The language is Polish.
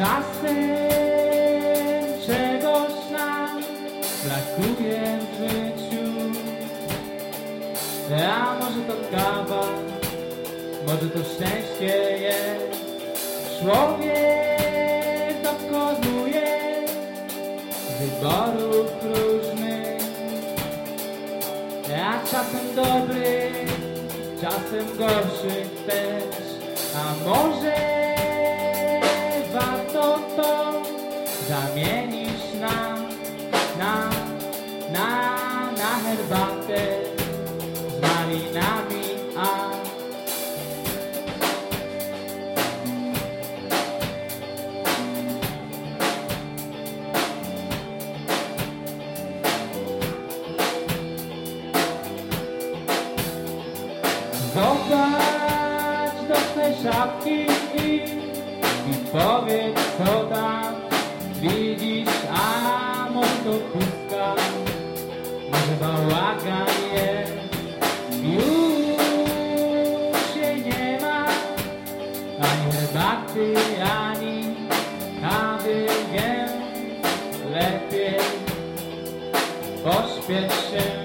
Czasem czegoś nam brakuje w życiu. A może to kawa, może to szczęście jest. Człowiek dokonuje wyborów różnych, a czasem dobrych, czasem gorszych też. A może warto to zamienić na, na, na, na herbatę z malinami, a Zobacz do swej szafki i powiedz może bałagan jest. Już się nie ma ani herbaty, ani kawy, więc lepiej pośpiesz się.